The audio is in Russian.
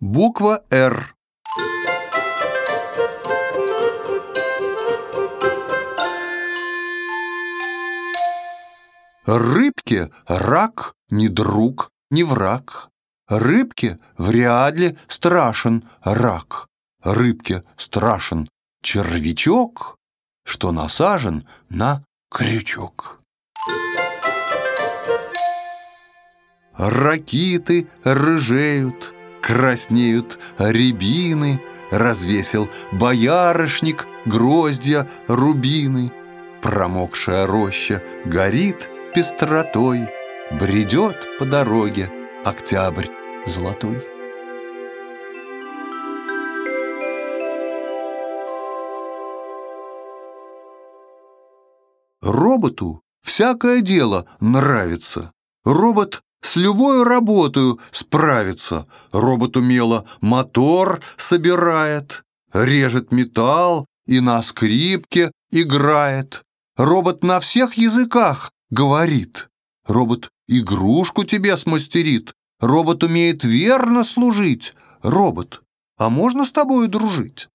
Буква «Р». Рыбке рак не друг, не враг. Рыбке вряд ли страшен рак. Рыбке страшен червячок, что насажен на крючок. Ракиты рыжеют, краснеют рябины, Развесил боярышник гроздья рубины. Промокшая роща горит пестротой, Бредет по дороге октябрь золотой. Роботу всякое дело нравится. Робот с любой работою справится. Робот умело мотор собирает, режет металл и на скрипке играет. Робот на всех языках говорит. Робот игрушку тебе смастерит. Робот умеет верно служить. Робот, а можно с тобой дружить?